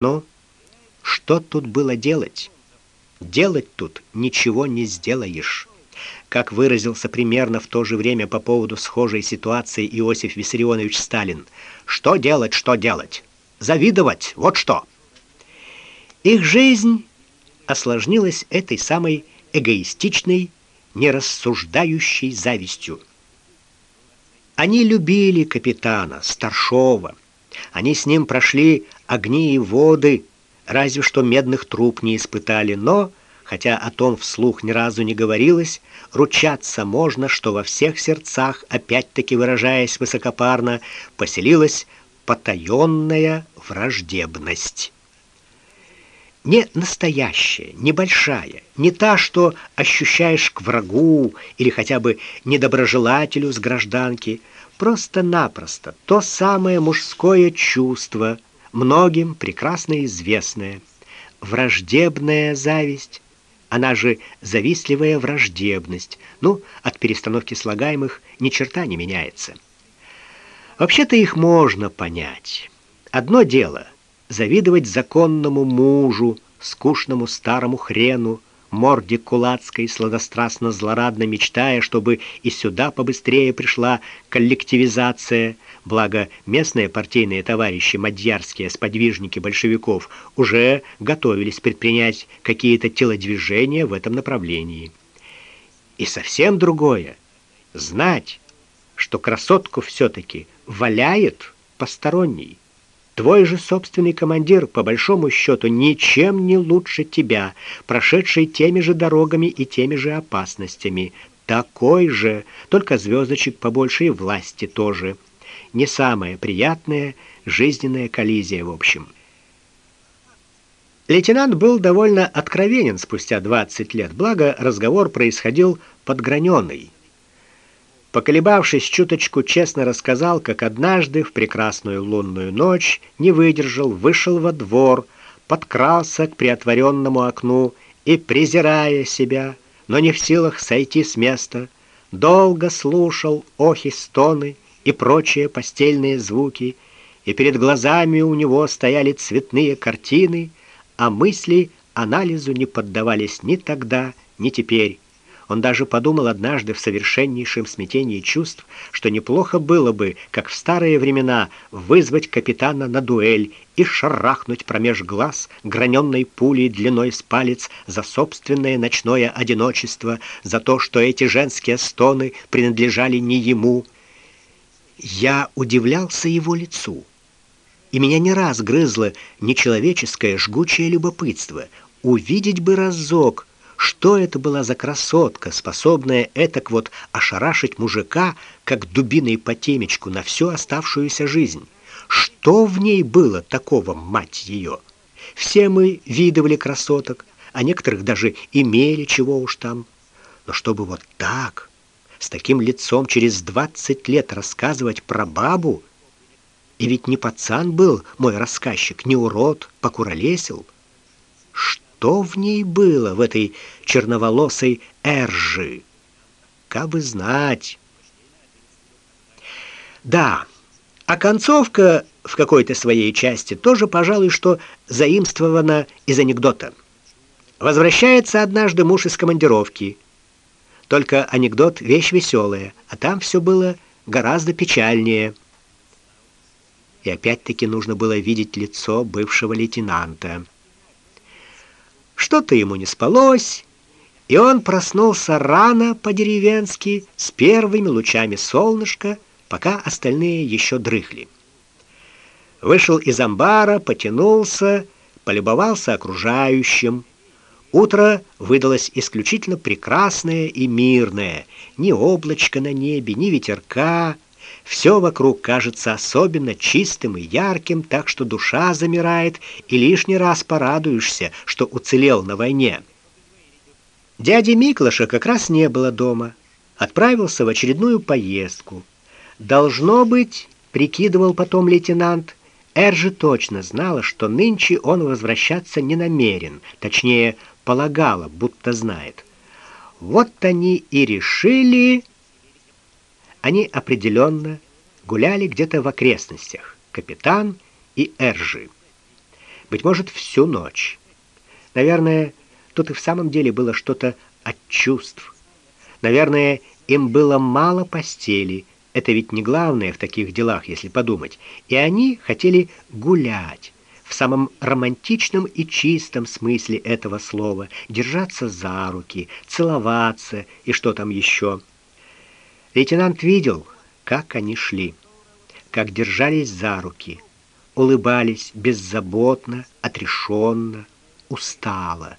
Но что тут было делать? Делать тут ничего не сделаешь. Как выразился примерно в то же время по поводу схожей ситуации Иосиф Виссарионович Сталин: "Что делать, что делать? Завидовать, вот что". Их жизнь осложнилась этой самой эгоистичной, нерассуждающей завистью. Они любили капитана Старшова. Они с ним прошли огни и воды, разве что медных труб не испытали, но хотя о том вслух ни разу не говорилось, ручаться можно, что во всех сердцах, опять-таки выражаясь высокопарно, поселилась потаенная враждебность. Не настоящая, небольшая, не та, что ощущаешь к врагу или хотя бы недоброжелателю с гражданки, просто-напросто то самое мужское чувство, многим прекрасно известное, враждебная зависть, она же завистливая враждебность. Ну, от перестановки слагаемых ни черта не меняется. Вообще-то их можно понять. Одно дело завидовать законному мужу, скучному старому хрену, морде кулацкой, сладострастно злорадно мечтая, чтобы и сюда побыстрее пришла коллективизация, благо местные партийные товарищи мадьярские сподвижники большевиков уже готовились предпринять какие-то телодвижения в этом направлении. И совсем другое знать, что красотку все таки валяет посторонний Твой же собственный командир, по большому счету, ничем не лучше тебя, прошедший теми же дорогами и теми же опасностями. Такой же, только звездочек побольше и власти тоже. Не самая приятная жизненная коллизия, в общем. Лейтенант был довольно откровенен спустя 20 лет, благо разговор происходил подграненный. Поколебавшись чуточку, честно рассказал, как однажды в прекрасную лунную ночь не выдержал, вышел во двор, подкрался к приотворенному окну и, презирая себя, но не в силах сойти с места, долго слушал охи, стоны и прочие постельные звуки, и перед глазами у него стояли цветные картины, а мысли анализу не поддавались ни тогда, ни теперь. Он даже подумал однажды в совершеннейшем смятении чувств, что неплохо было бы, как в старые времена, вызвать капитана на дуэль и шарахнуть промеж глаз граненной пулей длиной с палец за собственное ночное одиночество, за то, что эти женские стоны принадлежали не ему. Я удивлялся его лицу. И меня не раз грызло нечеловеческое жгучее любопытство. Увидеть бы разок, что это была за красотка, способная этак вот ошарашить мужика, как дубиной по темечку на всю оставшуюся жизнь? Что в ней было такого, мать ее? Все мы видывали красоток, а некоторых даже имели чего уж там. Но чтобы вот так, с таким лицом через двадцать лет рассказывать про бабу, и ведь не пацан был мой рассказчик, не урод, покуролесил. Что что в ней было, в этой черноволосой Эржи? Как бы знать. Да, а концовка в какой-то своей части тоже, пожалуй, что заимствована из анекдота. Возвращается однажды муж из командировки. Только анекдот вещь веселая, а там все было гораздо печальнее. И опять-таки нужно было видеть лицо бывшего лейтенанта. Что-то ему не спалось, и он проснулся рано по-деревенски, с первыми лучами солнышка, пока остальные еще дрыхли. Вышел из амбара, потянулся, полюбовался окружающим. Утро выдалось исключительно прекрасное и мирное. Ни облачка на небе, ни ветерка, все вокруг кажется особенно чистым и ярким, так что душа замирает, и лишний раз порадуешься, что уцелел на войне. Дяди Миклаша как раз не было дома. Отправился в очередную поездку. Должно быть, прикидывал потом лейтенант, Эр же точно знала, что нынче он возвращаться не намерен, точнее, полагала, будто знает. Вот они и решили они определенно гуляли где-то в окрестностях, капитан и Эржи. быть может, всю ночь. Наверное, тут и в самом деле было что-то от чувств. Наверное, им было мало постели. Это ведь не главное в таких делах, если подумать. И они хотели гулять в самом романтичном и чистом смысле этого слова, держаться за руки, целоваться и что там еще. Лейтенант видел, как они шли, как держались за руки, улыбались беззаботно, отрешенно, устало.